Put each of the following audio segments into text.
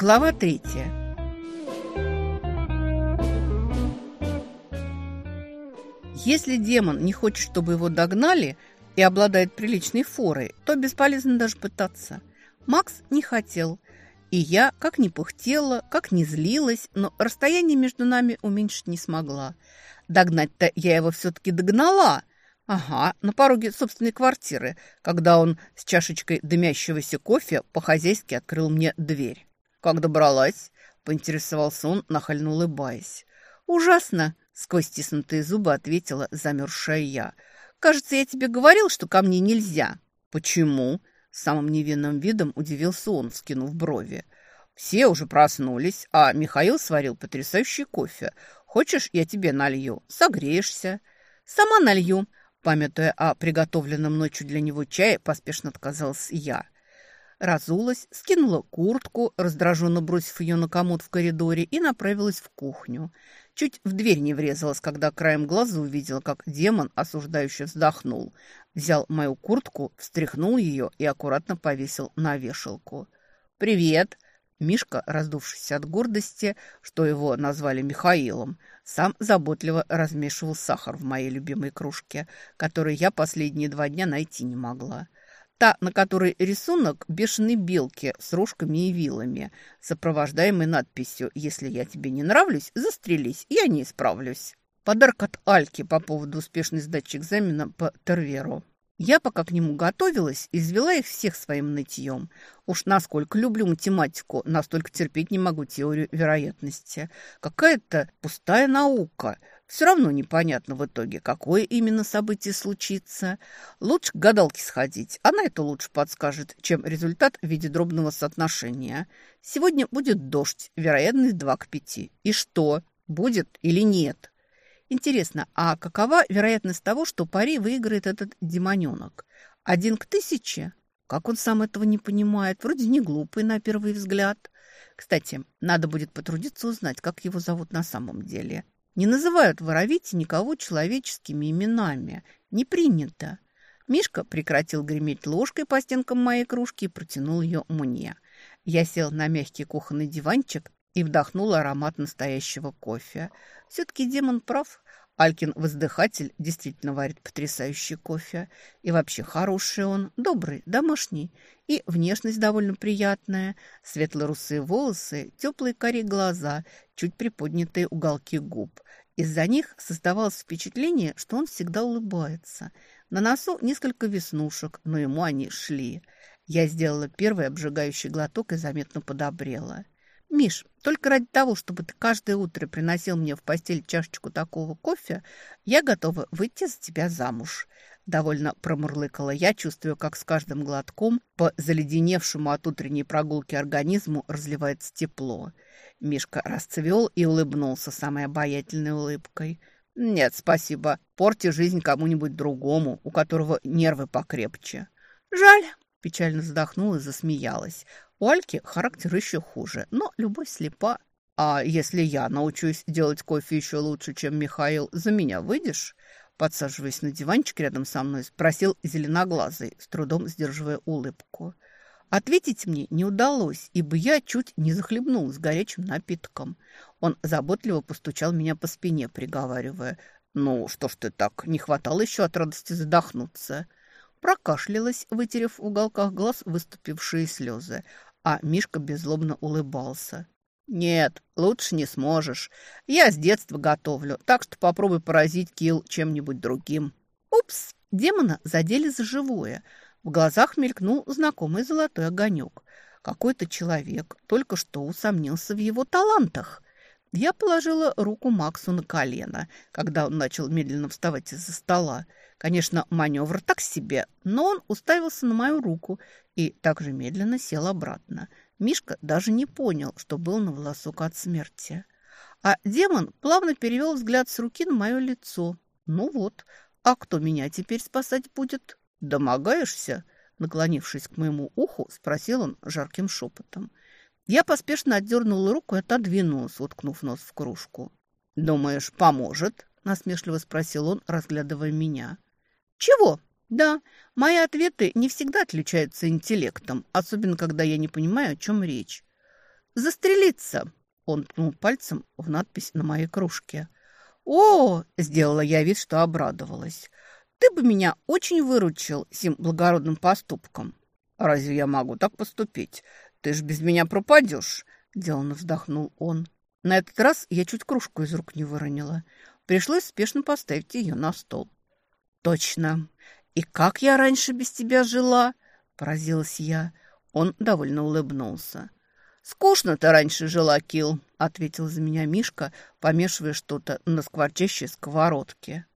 Глава третья. Если демон не хочет, чтобы его догнали и обладает приличной форой, то бесполезно даже пытаться. Макс не хотел. И я, как ни пыхтела, как ни злилась, но расстояние между нами уменьшить не смогла. Догнать-то я его все-таки догнала. Ага, на пороге собственной квартиры, когда он с чашечкой дымящегося кофе по-хозяйски открыл мне дверь. «Как добралась?» – поинтересовался он, нахально улыбаясь. «Ужасно!» – сквозь стиснутые зубы ответила замерзшая я. «Кажется, я тебе говорил, что ко мне нельзя». «Почему?» – самым невинным видом удивился он, скинув брови. «Все уже проснулись, а Михаил сварил потрясающий кофе. Хочешь, я тебе налью? Согреешься». «Сама налью», – памятуя о приготовленном ночью для него чае, поспешно отказалась я – разулась, скинула куртку, раздраженно бросив ее на комод в коридоре, и направилась в кухню. Чуть в дверь не врезалась, когда краем глаза увидела, как демон осуждающе вздохнул. Взял мою куртку, встряхнул ее и аккуратно повесил на вешалку. «Привет!» Мишка, раздувшийся от гордости, что его назвали Михаилом, сам заботливо размешивал сахар в моей любимой кружке, которую я последние два дня найти не могла. Та, на которой рисунок бешеной белки с рожками и вилами, сопровождаемый надписью «Если я тебе не нравлюсь, застрелись, я не исправлюсь». Подарок от Альки по поводу успешной сдачи экзамена по Терверу. Я, пока к нему готовилась, извела их всех своим нытьем. Уж насколько люблю математику, настолько терпеть не могу теорию вероятности. Какая-то пустая наука – все равно непонятно в итоге, какое именно событие случится. Лучше к гадалке сходить. Она это лучше подскажет, чем результат в виде дробного соотношения. Сегодня будет дождь, вероятность 2 к 5. И что, будет или нет? Интересно, а какова вероятность того, что пари выиграет этот демоненок? Один к тысяче? Как он сам этого не понимает? Вроде не глупый на первый взгляд. Кстати, надо будет потрудиться узнать, как его зовут на самом деле. Не называют в никого человеческими именами. Не принято. Мишка прекратил греметь ложкой по стенкам моей кружки и протянул ее мне. Я сел на мягкий кухонный диванчик и вдохнул аромат настоящего кофе. Все-таки демон прав. Алькин воздыхатель действительно варит потрясающий кофе. И вообще хороший он, добрый, домашний. И внешность довольно приятная. Светло-русые волосы, теплые кори глаза, чуть приподнятые уголки губ. Из-за них создавалось впечатление, что он всегда улыбается. На носу несколько веснушек, но ему они шли. Я сделала первый обжигающий глоток и заметно подобрела. «Миш, только ради того, чтобы ты каждое утро приносил мне в постель чашечку такого кофе, я готова выйти за тебя замуж». Довольно промурлыкала я, чувствуя, как с каждым глотком по заледеневшему от утренней прогулки организму разливается тепло. Мишка расцвел и улыбнулся самой обаятельной улыбкой. «Нет, спасибо. Порти жизнь кому-нибудь другому, у которого нервы покрепче». «Жаль», – печально вздохнула и засмеялась. У Альки характер еще хуже, но любовь слепа. А если я научусь делать кофе еще лучше, чем Михаил, за меня выйдешь?» Подсаживаясь на диванчик рядом со мной, спросил зеленоглазый, с трудом сдерживая улыбку. Ответить мне не удалось, ибо я чуть не захлебнулась горячим напитком. Он заботливо постучал меня по спине, приговаривая. «Ну, что ж ты так, не хватало еще от радости задохнуться». Прокашлялась, вытерев в уголках глаз выступившие слезы, а Мишка беззлобно улыбался. «Нет, лучше не сможешь. Я с детства готовлю, так что попробуй поразить Килл чем-нибудь другим». «Упс!» Демона задели за живое. В глазах мелькнул знакомый золотой огонек. Какой-то человек только что усомнился в его талантах. Я положила руку Максу на колено, когда он начал медленно вставать из-за стола. Конечно, маневр так себе, но он уставился на мою руку и также медленно сел обратно. Мишка даже не понял, что был на волосок от смерти. А демон плавно перевел взгляд с руки на мое лицо. «Ну вот, а кто меня теперь спасать будет? Домогаешься?» Наклонившись к моему уху, спросил он жарким шепотом. Я поспешно отдернула руку и отодвинулась, уткнув нос в кружку. «Думаешь, поможет?» – насмешливо спросил он, разглядывая меня. «Чего?» «Да, мои ответы не всегда отличаются интеллектом, особенно когда я не понимаю, о чем речь». застрелиться!» Он ткнул пальцем в надпись на моей кружке. «О!» – сделала я вид, что обрадовалась. «Ты бы меня очень выручил сим благородным поступком». «Разве я могу так поступить? Ты ж без меня пропадешь!» – деланно вздохнул он. На этот раз я чуть кружку из рук не выронила. Пришлось спешно поставить ее на стол. «Точно! И как я раньше без тебя жила?» – поразилась я. Он довольно улыбнулся. «Скучно ты раньше жила, Кил», — ответил за меня Мишка, помешивая что-то на скворчащей сковородке.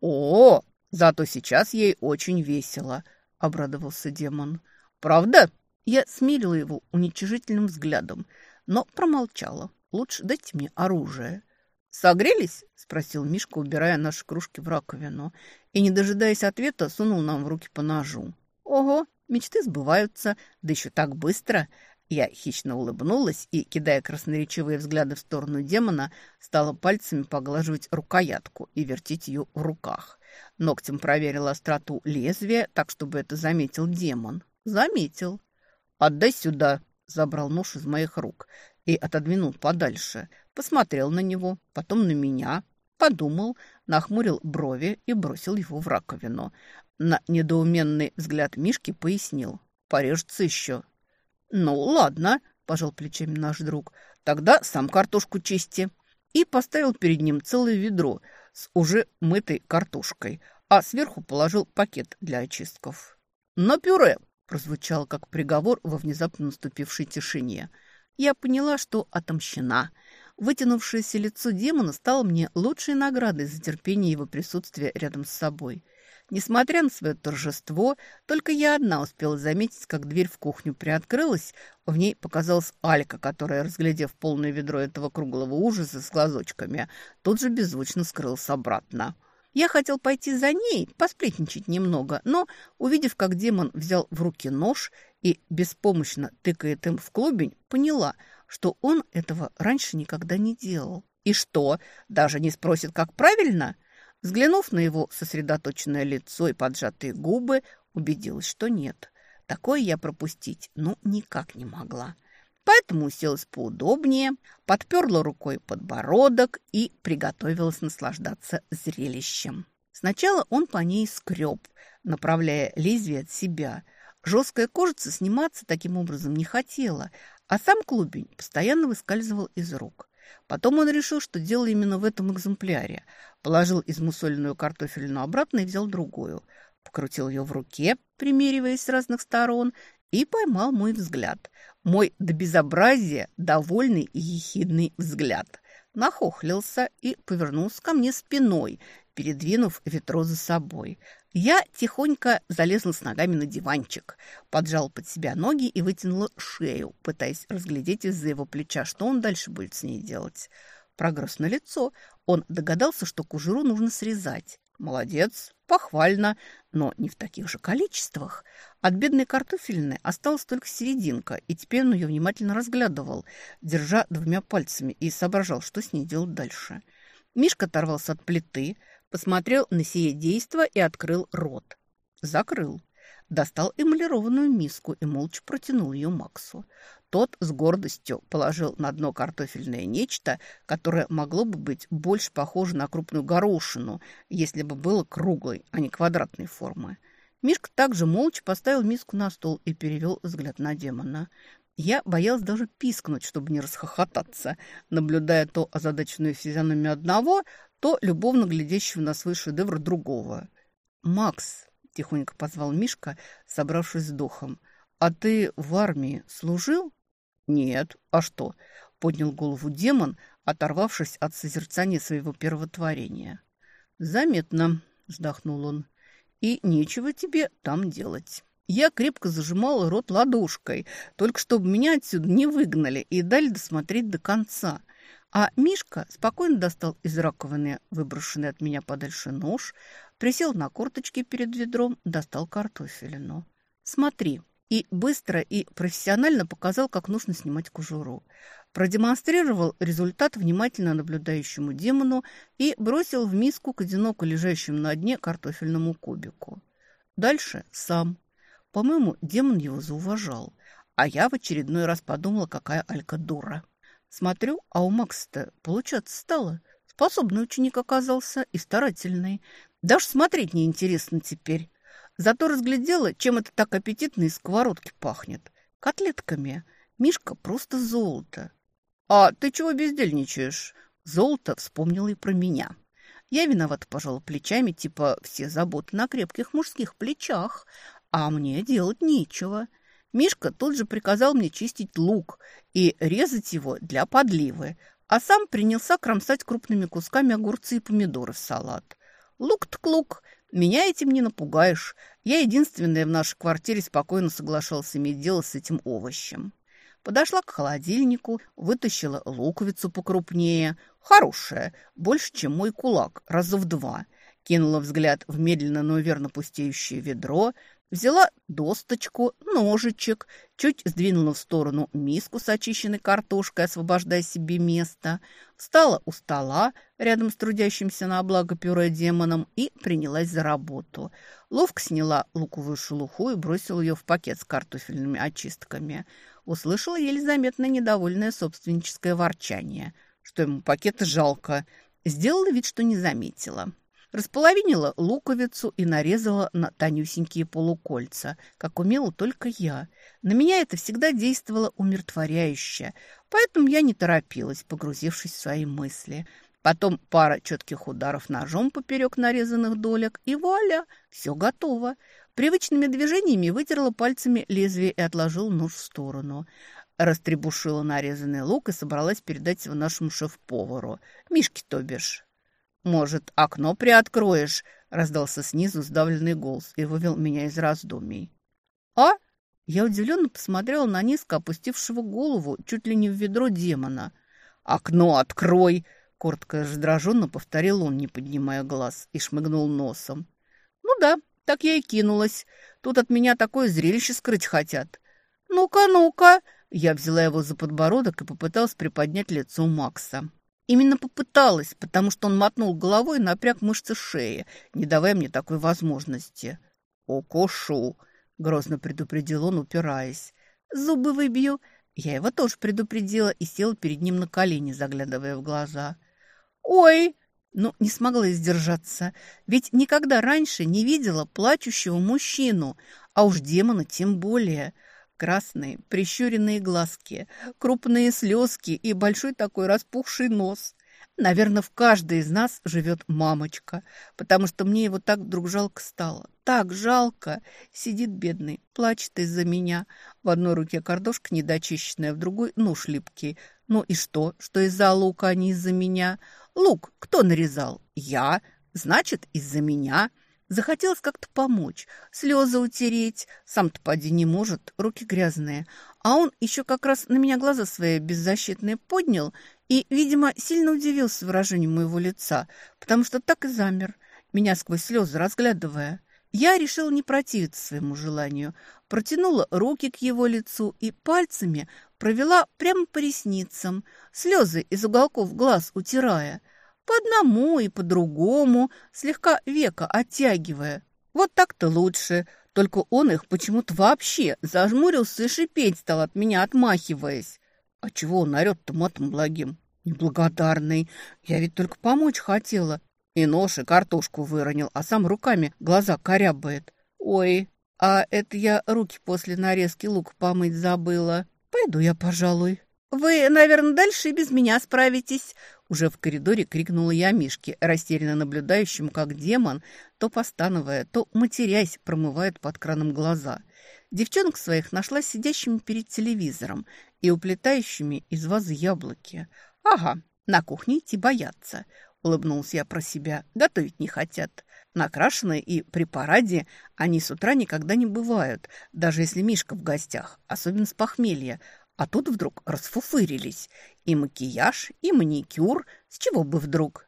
«О, зато сейчас ей очень весело», — обрадовался демон. «Правда?» Я смирила его уничижительным взглядом, но промолчала. «Лучше дайте мне оружие». «Согрелись?» – спросил Мишка, убирая наши кружки в раковину. И, не дожидаясь ответа, сунул нам в руки по ножу. «Ого, мечты сбываются, да еще так быстро!» Я хищно улыбнулась и, кидая красноречивые взгляды в сторону демона, стала пальцами поглаживать рукоятку и вертеть ее в руках. Ногтем проверила остроту лезвия, так, чтобы это заметил демон. Заметил. «Отдай сюда!» – забрал нож из моих рук и отодвинул подальше. Посмотрел на него, потом на меня, подумал, нахмурил брови и бросил его в раковину. На недоуменный взгляд Мишки пояснил. «Порежется еще». «Ну, ладно», – пожал плечами наш друг, – «тогда сам картошку чисти». И поставил перед ним целое ведро с уже мытой картошкой, а сверху положил пакет для очистков. «На пюре!» – прозвучал как приговор во внезапно наступившей тишине. Я поняла, что отомщена. Вытянувшееся лицо демона стало мне лучшей наградой за терпение его присутствия рядом с собой – Несмотря на свое торжество, только я одна успела заметить, как дверь в кухню приоткрылась. В ней показалась Алька, которая, разглядев полное ведро этого круглого ужаса с глазочками, тут же беззвучно скрылась обратно. Я хотел пойти за ней, посплетничать немного, но, увидев, как демон взял в руки нож и беспомощно тыкает им в клубень, поняла, что он этого раньше никогда не делал. И что, даже не спросит, как правильно – Взглянув на его сосредоточенное лицо и поджатые губы, убедилась, что нет. Такое я пропустить, ну, никак не могла. Поэтому уселась поудобнее, подперла рукой подбородок и приготовилась наслаждаться зрелищем. Сначала он по ней скреб, направляя лезвие от себя. Жесткая кожица сниматься таким образом не хотела, а сам клубень постоянно выскальзывал из рук. Потом он решил, что дело именно в этом экземпляре. Положил измусоленную картофельную обратно и взял другую. Покрутил ее в руке, примериваясь с разных сторон, и поймал мой взгляд. Мой до безобразия довольный и ехидный взгляд. Нахохлился и повернулся ко мне спиной, передвинув ветро за собой. Я тихонько залезла с ногами на диванчик, поджал под себя ноги и вытянула шею, пытаясь разглядеть из-за его плеча, что он дальше будет с ней делать. Прогресс на лицо. Он догадался, что кожуру нужно срезать. Молодец, похвально, но не в таких же количествах. От бедной картофельной осталась только серединка, и теперь он ее внимательно разглядывал, держа двумя пальцами, и соображал, что с ней делать дальше. Мишка оторвался от плиты, посмотрел на сие действо и открыл рот. Закрыл. Достал эмалированную миску и молча протянул ее Максу. Тот с гордостью положил на дно картофельное нечто, которое могло бы быть больше похоже на крупную горошину, если бы было круглой, а не квадратной формы. Мишка также молча поставил миску на стол и перевел взгляд на демона. Я боялась даже пискнуть, чтобы не расхохотаться, наблюдая то озадаченную физиономию одного, то любовно глядящего на свой шедевр другого. «Макс», — тихонько позвал Мишка, собравшись с духом, «а ты в армии служил?» «Нет. А что?» — поднял голову демон, оторвавшись от созерцания своего первого творения. «Заметно», — вздохнул он, — «и нечего тебе там делать». Я крепко зажимала рот ладошкой, только чтобы меня отсюда не выгнали и дали досмотреть до конца. А Мишка спокойно достал из раковины выброшенный от меня подальше нож, присел на корточки перед ведром, достал картофелину. «Смотри». И быстро и профессионально показал, как нужно снимать кожуру. Продемонстрировал результат внимательно наблюдающему демону и бросил в миску к одиноко лежащему на дне картофельному кубику. Дальше сам. По-моему, демон его зауважал. А я в очередной раз подумала, какая Алька дура. Смотрю, а у Макса-то получаться стало. Способный ученик оказался и старательный. Даже смотреть неинтересно теперь. Зато разглядела, чем это так аппетитно из сковородки пахнет. Котлетками. Мишка просто золото. «А ты чего бездельничаешь?» Золото вспомнила и про меня. Я виновата пожала плечами, типа все заботы на крепких мужских плечах, а мне делать нечего. Мишка тут же приказал мне чистить лук и резать его для подливы, а сам принялся кромсать крупными кусками огурцы и помидоры в салат. Лук-то лук, меня этим не напугаешь. Я единственная в нашей квартире спокойно соглашалась иметь дело с этим овощем. Подошла к холодильнику, вытащила луковицу покрупнее. Хорошая, больше, чем мой кулак, раза в два. Кинула взгляд в медленно, но верно пустеющее ведро, Взяла досточку, ножичек, чуть сдвинула в сторону миску с очищенной картошкой, освобождая себе место. Встала у стола рядом с трудящимся на благо пюре демоном и принялась за работу. Ловко сняла луковую шелуху и бросила ее в пакет с картофельными очистками. Услышала еле заметно недовольное собственническое ворчание, что ему пакета жалко. Сделала вид, что не заметила. Располовинила луковицу и нарезала на тонюсенькие полукольца, как умела только я. На меня это всегда действовало умиротворяюще, поэтому я не торопилась, погрузившись в свои мысли. Потом пара четких ударов ножом поперек нарезанных долек, и вуаля, все готово. Привычными движениями вытерла пальцами лезвие и отложила нож в сторону. Растребушила нарезанный лук и собралась передать его нашему шеф-повару. Мишке, то бишь. «Может, окно приоткроешь?» – раздался снизу сдавленный голос и вывел меня из раздумий. «А?» Я удивленно посмотрела на низко опустившего голову чуть ли не в ведро демона. «Окно открой!» – коротко и раздраженно повторил он, не поднимая глаз, и шмыгнул носом. «Ну да, так я и кинулась. Тут от меня такое зрелище скрыть хотят». «Ну-ка, ну-ка!» Я взяла его за подбородок и попыталась приподнять лицо Макса. Именно попыталась, потому что он мотнул головой и напряг мышцы шеи, не давая мне такой возможности. «Укушу!» — грозно предупредил он, упираясь. «Зубы выбью!» Я его тоже предупредила и села перед ним на колени, заглядывая в глаза. «Ой!» Но не смогла сдержаться, ведь никогда раньше не видела плачущего мужчину, а уж демона тем более — Красные, прищуренные глазки, крупные слезки и большой такой распухший нос. Наверное, в каждой из нас живет мамочка, потому что мне его так вдруг жалко стало. Так жалко. Сидит бедный, плачет из-за меня. В одной руке картошка недочищенная, в другой нож липкий. Ну и что, что из-за лука, а не из-за меня? Лук кто нарезал? Я. Значит, из-за меня. Захотелось как-то помочь, слезы утереть. Сам-то поди не может, руки грязные. А он еще как раз на меня глаза свои беззащитные поднял и, видимо, сильно удивился выражению моего лица, потому что так и замер, меня сквозь слезы разглядывая. Я решила не противиться своему желанию, протянула руки к его лицу и пальцами провела прямо по ресницам, слезы из уголков глаз утирая – по одному и по другому, слегка века оттягивая. Вот так-то лучше. Только он их почему-то вообще зажмурился и шипеть стал от меня, отмахиваясь. А чего он орет-то матом благим? Неблагодарный. Я ведь только помочь хотела. И нож, и картошку выронил, а сам руками глаза корябает. Ой, а это я руки после нарезки лук помыть забыла. Пойду я, пожалуй. «Вы, наверное, дальше и без меня справитесь», уже в коридоре крикнула я Мишке, растерянно наблюдающему, как демон, то постановая, то матерясь, промывает под краном глаза. Девчонок своих нашла сидящими перед телевизором и уплетающими из вазы яблоки. «Ага, на кухне идти боятся», — улыбнулся я про себя. «Готовить не хотят». Накрашенные и при параде они с утра никогда не бывают, даже если Мишка в гостях, особенно с похмелья, а тут вдруг расфуфырились. И макияж, и маникюр. С чего бы вдруг?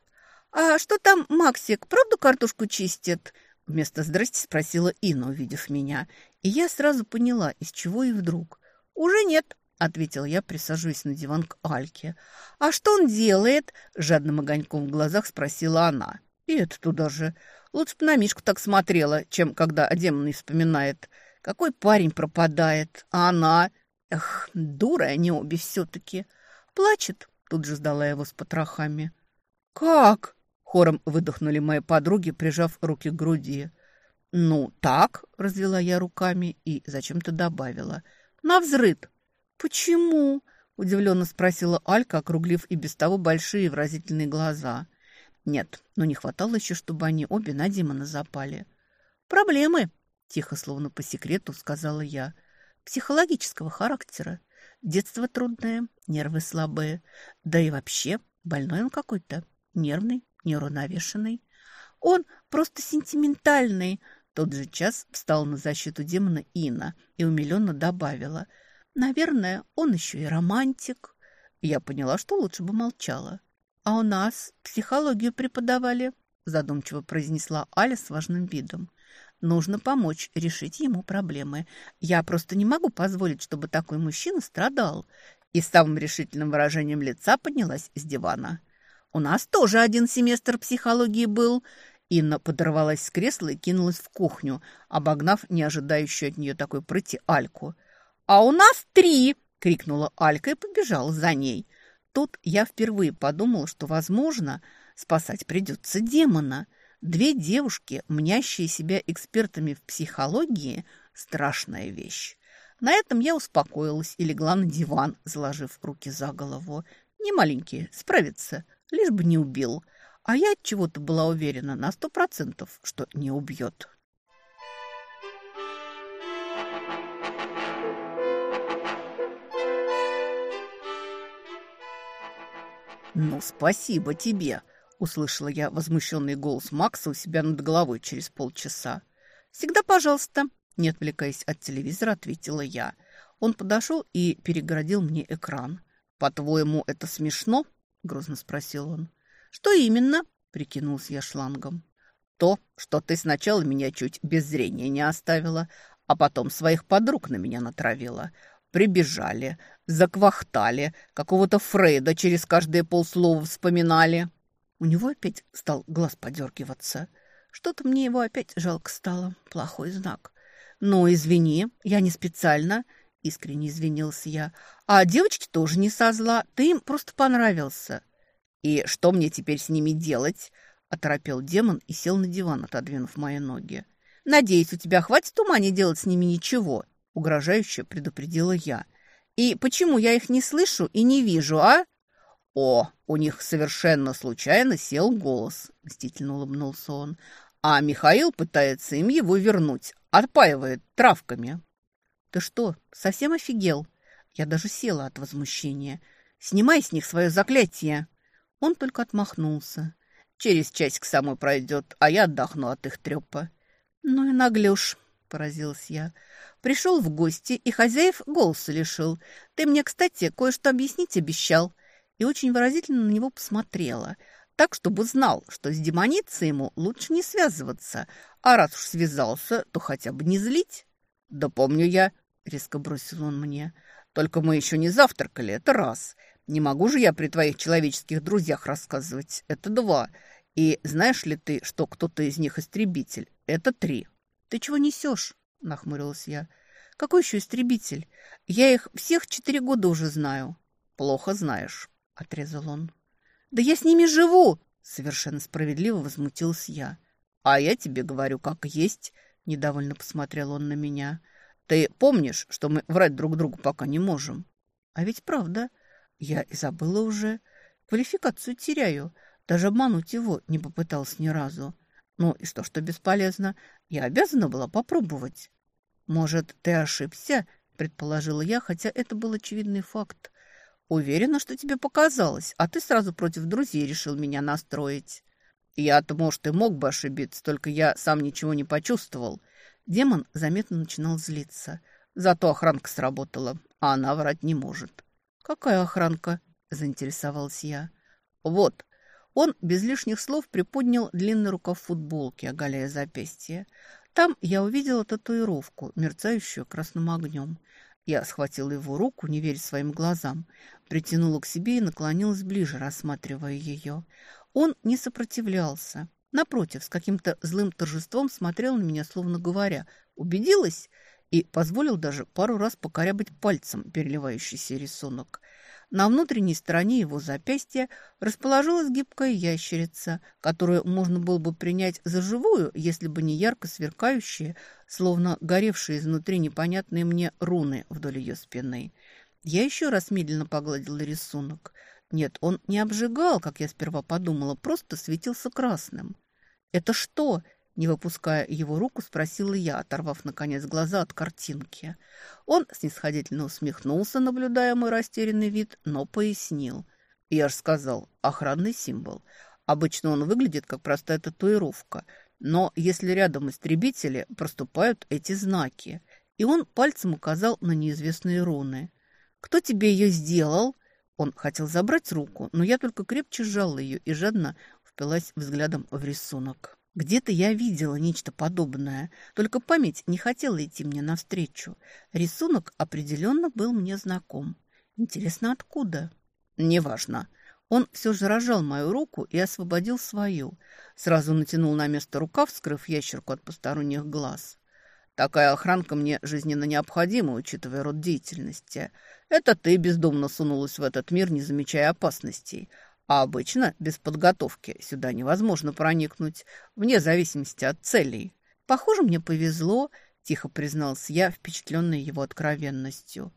«А что там Максик, правда картошку чистит?» Вместо «здрасте» спросила Инна, увидев меня. И я сразу поняла, из чего и вдруг. «Уже нет», — ответил я, присаживаясь на диван к Альке. «А что он делает?» — жадным огоньком в глазах спросила она. И это туда же. Лучше бы на Мишку так смотрела, чем когда о демоне вспоминает. Какой парень пропадает, а она... Эх, дура они обе все-таки. Плачет, тут же сдала его с потрохами. «Как?» – хором выдохнули мои подруги, прижав руки к груди. «Ну, так», – развела я руками и зачем-то добавила. «На взрыд». «Почему?» – удивленно спросила Алька, округлив и без того большие выразительные глаза. «Нет, но не хватало еще, чтобы они обе на Димона запали». «Проблемы», – тихо, словно по секрету, сказала я. «Психологического характера. Детство трудное, нервы слабые. Да и вообще, больной он какой-то, нервный, неуравновешенный. Он просто сентиментальный». Тот же час встал на защиту демона Ина и умиленно добавила. «Наверное, он еще и романтик». Я поняла, что лучше бы молчала. «А у нас психологию преподавали», задумчиво произнесла Аля с важным видом. Нужно помочь решить ему проблемы. Я просто не могу позволить, чтобы такой мужчина страдал. И с самым решительным выражением лица поднялась с дивана. У нас тоже один семестр психологии был. Инна подорвалась с кресла и кинулась в кухню, обогнав неожидающую от нее такой прыти Альку. «А у нас три!» — крикнула Алька и побежала за ней. Тут я впервые подумала, что, возможно, спасать придется демона — Две девушки, мнящие себя экспертами в психологии, страшная вещь. На этом я успокоилась и легла на диван, заложив руки за голову. Не маленькие, справится, лишь бы не убил. А я от чего-то была уверена на сто процентов, что не убьет. «Ну, спасибо тебе!» Услышала я возмущенный голос Макса у себя над головой через полчаса. «Всегда пожалуйста», – не отвлекаясь от телевизора, ответила я. Он подошел и перегородил мне экран. «По-твоему, это смешно?» – грозно спросил он. «Что именно?» – прикинулся я шлангом. «То, что ты сначала меня чуть без зрения не оставила, а потом своих подруг на меня натравила. Прибежали, заквахтали, какого-то Фрейда через каждые полслова вспоминали». У него опять стал глаз подергиваться. Что-то мне его опять жалко стало. Плохой знак. «Ну, извини, я не специально», — искренне извинился я. «А девочки тоже не со зла. Ты им просто понравился». «И что мне теперь с ними делать?» — оторопел демон и сел на диван, отодвинув мои ноги. «Надеюсь, у тебя хватит ума не делать с ними ничего», — угрожающе предупредила я. «И почему я их не слышу и не вижу, а?» «О, у них совершенно случайно сел голос», – мстительно улыбнулся он. «А Михаил пытается им его вернуть, отпаивает травками». «Ты что, совсем офигел?» Я даже села от возмущения. «Снимай с них свое заклятие!» Он только отмахнулся. «Через часик самой пройдет, а я отдохну от их трепа». «Ну и наглюш», — поразилась я. «Пришел в гости и хозяев голоса лишил. Ты мне, кстати, кое-что объяснить обещал и очень выразительно на него посмотрела, так, чтобы знал, что с демоницей ему лучше не связываться, а раз уж связался, то хотя бы не злить. «Да помню я», — резко бросил он мне, — «только мы еще не завтракали, это раз. Не могу же я при твоих человеческих друзьях рассказывать, это два. И знаешь ли ты, что кто-то из них истребитель? Это три». «Ты чего несешь?» — нахмурилась я. «Какой еще истребитель? Я их всех четыре года уже знаю». «Плохо знаешь. – отрезал он. «Да я с ними живу!» – совершенно справедливо возмутился я. «А я тебе говорю, как есть», – недовольно посмотрел он на меня. «Ты помнишь, что мы врать друг другу пока не можем?» «А ведь правда. Я и забыла уже. Квалификацию теряю. Даже обмануть его не попытался ни разу. Ну и что, что бесполезно? Я обязана была попробовать». «Может, ты ошибся?» – предположила я, хотя это был очевидный факт. Уверена, что тебе показалось, а ты сразу против друзей решил меня настроить. Я-то, может, и мог бы ошибиться, только я сам ничего не почувствовал. Демон заметно начинал злиться. Зато охранка сработала, а она врать не может. «Какая охранка?» – заинтересовался я. «Вот». Он без лишних слов приподнял длинный рукав футболки, оголяя запястье. Там я увидела татуировку, мерцающую красным огнем. Я схватила его руку, не веря своим глазам, притянула к себе и наклонилась ближе, рассматривая ее. Он не сопротивлялся. Напротив, с каким-то злым торжеством смотрел на меня, словно говоря, «Убедилась?» и позволил даже пару раз покорябать пальцем переливающийся рисунок. На внутренней стороне его запястья расположилась гибкая ящерица, которую можно было бы принять за живую, если бы не ярко сверкающие, словно горевшие изнутри непонятные мне руны вдоль ее спины. Я еще раз медленно погладила рисунок. Нет, он не обжигал, как я сперва подумала, просто светился красным. «Это что?» Не выпуская его руку, спросила я, оторвав, наконец, глаза от картинки. Он снисходительно усмехнулся, наблюдая мой растерянный вид, но пояснил. Я же сказал, охранный символ. Обычно он выглядит как простая татуировка, но если рядом истребители, проступают эти знаки. И он пальцем указал на неизвестные руны. «Кто тебе ее сделал?» Он хотел забрать руку, но я только крепче сжала ее и жадно впилась взглядом в рисунок. Где-то я видела нечто подобное, только память не хотела идти мне навстречу. Рисунок определенно был мне знаком. Интересно, откуда? Неважно. Он все же рожал мою руку и освободил свою. Сразу натянул на место рукав, скрыв ящерку от посторонних глаз. Такая охранка мне жизненно необходима, учитывая род деятельности. Это ты бездумно сунулась в этот мир, не замечая опасностей. А обычно без подготовки сюда невозможно проникнуть, вне зависимости от целей. Похоже, мне повезло, тихо признался я, впечатленный его откровенностью.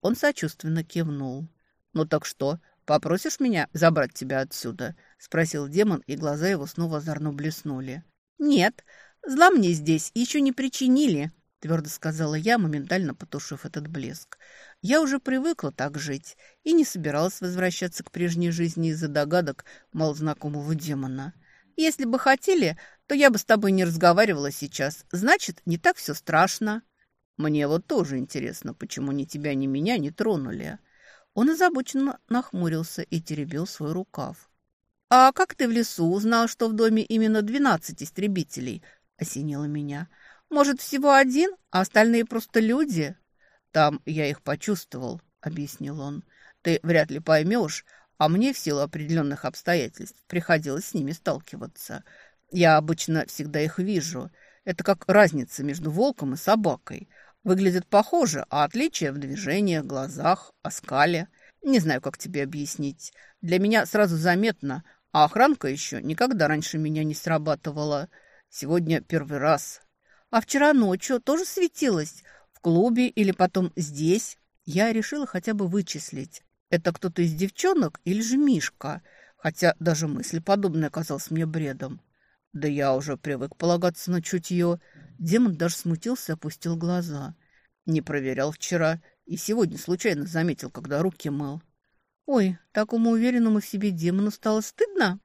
Он сочувственно кивнул. «Ну так что, попросишь меня забрать тебя отсюда?» – спросил демон, и глаза его снова озорно блеснули. «Нет, зла мне здесь еще не причинили», – твердо сказала я, моментально потушив этот блеск. Я уже привыкла так жить и не собиралась возвращаться к прежней жизни из-за догадок малознакомого демона. Если бы хотели, то я бы с тобой не разговаривала сейчас. Значит, не так все страшно. Мне вот тоже интересно, почему ни тебя, ни меня не тронули. Он озабоченно нахмурился и теребил свой рукав. «А как ты в лесу узнал, что в доме именно двенадцать истребителей?» – осенило меня. «Может, всего один, а остальные просто люди?» «Там я их почувствовал», — объяснил он. «Ты вряд ли поймешь, а мне в силу определенных обстоятельств приходилось с ними сталкиваться. Я обычно всегда их вижу. Это как разница между волком и собакой. Выглядят похоже, а отличия в движениях, глазах, оскале. Не знаю, как тебе объяснить. Для меня сразу заметно, а охранка еще никогда раньше меня не срабатывала. Сегодня первый раз. А вчера ночью тоже светилась клубе или потом здесь, я решила хотя бы вычислить, это кто-то из девчонок или же Мишка, хотя даже мысль подобная казалась мне бредом. Да я уже привык полагаться на чутье. Демон даже смутился опустил глаза. Не проверял вчера и сегодня случайно заметил, когда руки мыл. Ой, такому уверенному в себе демону стало стыдно.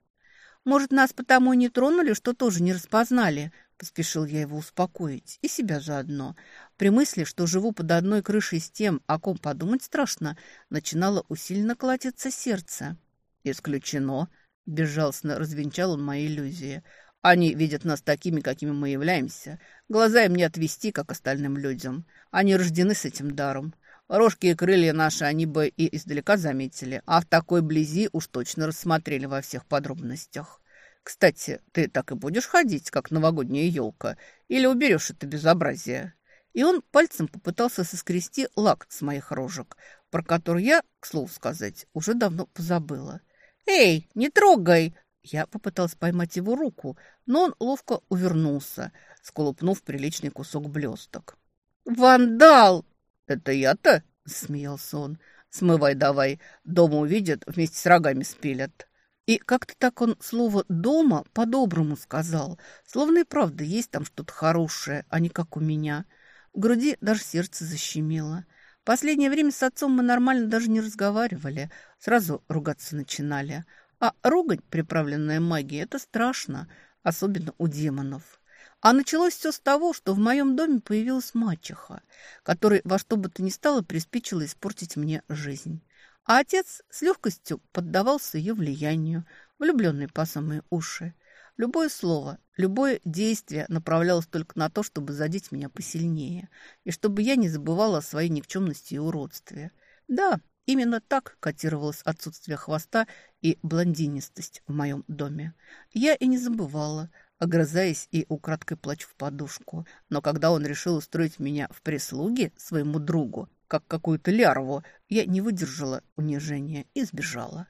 Может, нас потому и не тронули, что тоже не распознали, Поспешил я его успокоить, и себя заодно. При мысли, что живу под одной крышей с тем, о ком подумать страшно, начинало усиленно колотиться сердце. «Исключено», — безжалостно развенчал он мои иллюзии. «Они видят нас такими, какими мы являемся. Глаза им не отвести, как остальным людям. Они рождены с этим даром. Рожки и крылья наши они бы и издалека заметили, а в такой близи уж точно рассмотрели во всех подробностях». Кстати, ты так и будешь ходить, как новогодняя елка, или уберешь это безобразие?» И он пальцем попытался соскрести лак с моих рожек, про который я, к слову сказать, уже давно позабыла. «Эй, не трогай!» Я попыталась поймать его руку, но он ловко увернулся, сколупнув приличный кусок блесток. «Вандал!» «Это я-то?» — смеялся он. «Смывай давай, дома увидят, вместе с рогами спилят». И как-то так он слово «дома» по-доброму сказал, словно и правда есть там что-то хорошее, а не как у меня. В груди даже сердце защемило. Последнее время с отцом мы нормально даже не разговаривали, сразу ругаться начинали. А ругань, приправленная магией, это страшно, особенно у демонов. А началось все с того, что в моем доме появилась мачеха, которой во что бы то ни стало приспичило испортить мне жизнь. А отец с легкостью поддавался ее влиянию, влюбленный по самые уши. Любое слово, любое действие направлялось только на то, чтобы задеть меня посильнее, и чтобы я не забывала о своей никчемности и уродстве. Да, именно так котировалось отсутствие хвоста и блондинистость в моем доме. Я и не забывала, огрызаясь и украдкой плачу в подушку. Но когда он решил устроить меня в прислуги своему другу, как какую-то лярву, я не выдержала унижения и сбежала.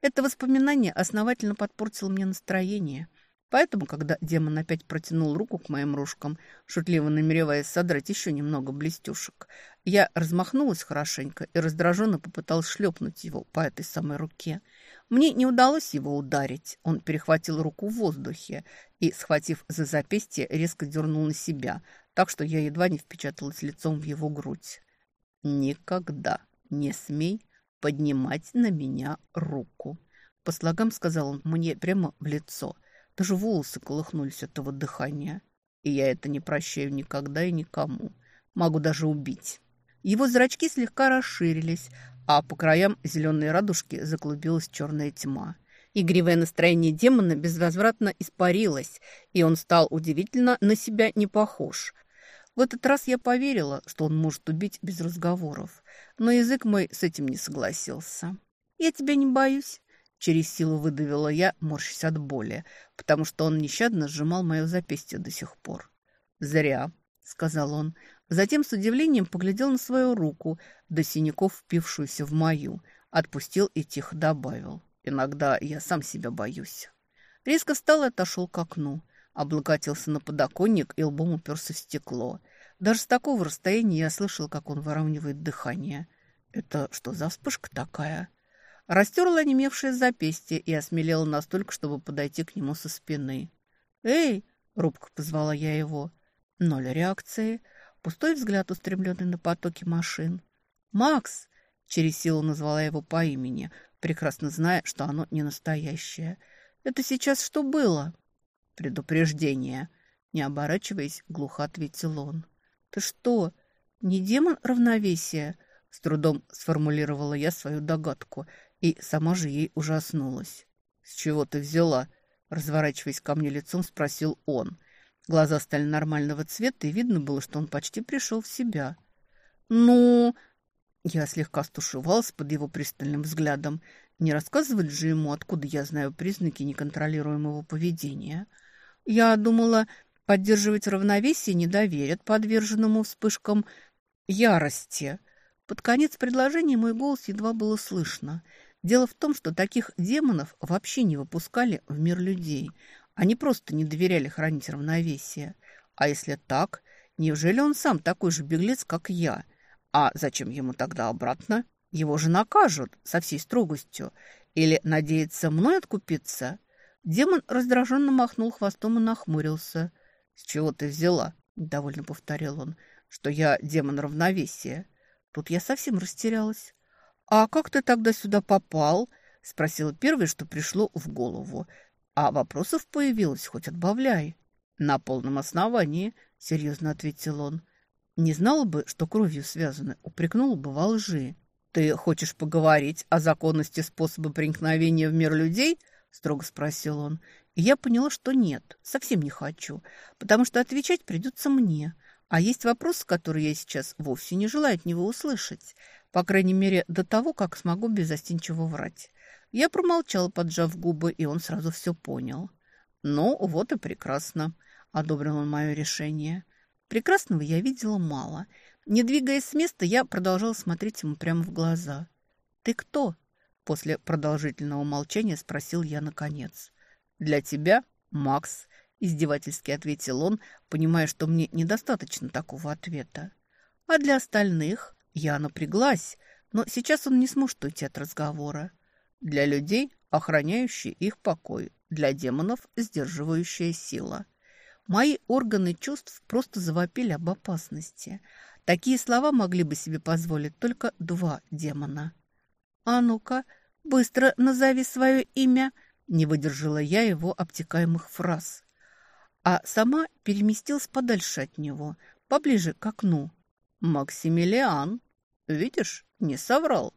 Это воспоминание основательно подпортило мне настроение. Поэтому, когда демон опять протянул руку к моим ружкам, шутливо намереваясь содрать еще немного блестюшек, я размахнулась хорошенько и раздраженно попыталась шлепнуть его по этой самой руке. Мне не удалось его ударить. Он перехватил руку в воздухе и, схватив за запястье, резко дернул на себя, так что я едва не впечаталась лицом в его грудь. «Никогда не смей поднимать на меня руку», — по слогам сказал он мне прямо в лицо — даже волосы колыхнулись от того дыхания. И я это не прощаю никогда и никому. Могу даже убить. Его зрачки слегка расширились, а по краям зеленой радужки заклубилась черная тьма. Игривое настроение демона безвозвратно испарилось, и он стал удивительно на себя не похож. В этот раз я поверила, что он может убить без разговоров, но язык мой с этим не согласился. «Я тебя не боюсь», Через силу выдавила я, морщась от боли, потому что он нещадно сжимал мое запястье до сих пор. «Зря», — сказал он. Затем с удивлением поглядел на свою руку, до синяков впившуюся в мою, отпустил и тихо добавил. «Иногда я сам себя боюсь». Резко встал и отошел к окну. Облокотился на подоконник и лбом уперся в стекло. Даже с такого расстояния я слышал, как он выравнивает дыхание. «Это что за вспышка такая?» Растерла онемевшее запястье и осмелела настолько, чтобы подойти к нему со спины. «Эй!» — робко позвала я его. Ноль реакции. Пустой взгляд, устремленный на потоки машин. «Макс!» — через силу назвала его по имени, прекрасно зная, что оно не настоящее. «Это сейчас что было?» «Предупреждение!» Не оборачиваясь, глухо ответил он. «Ты что, не демон равновесия?» С трудом сформулировала я свою догадку и сама же ей ужаснулась. «С чего ты взяла?» Разворачиваясь ко мне лицом, спросил он. Глаза стали нормального цвета, и видно было, что он почти пришел в себя. «Ну...» Я слегка стушевалась под его пристальным взглядом. Не рассказывать же ему, откуда я знаю признаки неконтролируемого поведения. Я думала, поддерживать равновесие не доверят подверженному вспышкам ярости. Под конец предложения мой голос едва было слышно – Дело в том, что таких демонов вообще не выпускали в мир людей. Они просто не доверяли хранить равновесие. А если так, неужели он сам такой же беглец, как я? А зачем ему тогда обратно? Его же накажут со всей строгостью. Или надеется мной откупиться? Демон раздраженно махнул хвостом и нахмурился. «С чего ты взяла?» – довольно повторил он. «Что я демон равновесия». Тут я совсем растерялась. «А как ты тогда сюда попал?» – спросила первое, что пришло в голову. А вопросов появилось, хоть отбавляй. «На полном основании», – серьезно ответил он. «Не знала бы, что кровью связаны, упрекнула бы во лжи». «Ты хочешь поговорить о законности способа проникновения в мир людей?» – строго спросил он. И я поняла, что нет, совсем не хочу, потому что отвечать придется мне. А есть вопросы, которые я сейчас вовсе не желаю от него услышать. По крайней мере, до того, как смогу безостенчиво врать. Я промолчала, поджав губы, и он сразу все понял. «Ну, вот и прекрасно», — одобрил он мое решение. Прекрасного я видела мало. Не двигаясь с места, я продолжала смотреть ему прямо в глаза. «Ты кто?» — после продолжительного молчания спросил я наконец. «Для тебя, Макс», — издевательски ответил он, понимая, что мне недостаточно такого ответа. «А для остальных?» Я напряглась, но сейчас он не сможет уйти от разговора. Для людей охраняющий их покой, для демонов сдерживающая сила. Мои органы чувств просто завопили об опасности. Такие слова могли бы себе позволить только два демона. «А ну-ка, быстро назови свое имя!» Не выдержала я его обтекаемых фраз. А сама переместилась подальше от него, поближе к окну. «Максимилиан!» «Видишь, не соврал».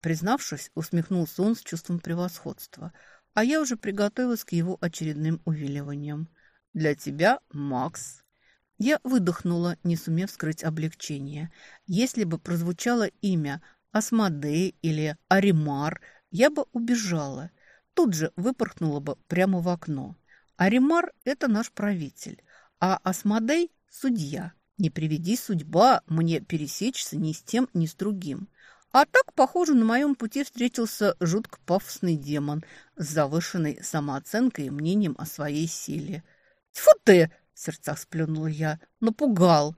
Признавшись, усмехнулся он с чувством превосходства, а я уже приготовилась к его очередным увиливаниям. «Для тебя, Макс». Я выдохнула, не сумев скрыть облегчение. Если бы прозвучало имя Асмодей или Аримар, я бы убежала. Тут же выпорхнула бы прямо в окно. Аримар – это наш правитель, а Асмодей – судья. Не приведи судьба мне пересечься ни с тем, ни с другим. А так, похоже, на моем пути встретился жутко пафосный демон с завышенной самооценкой и мнением о своей силе. «Тьфу ты!» – в сердцах сплюнула я. «Напугал!»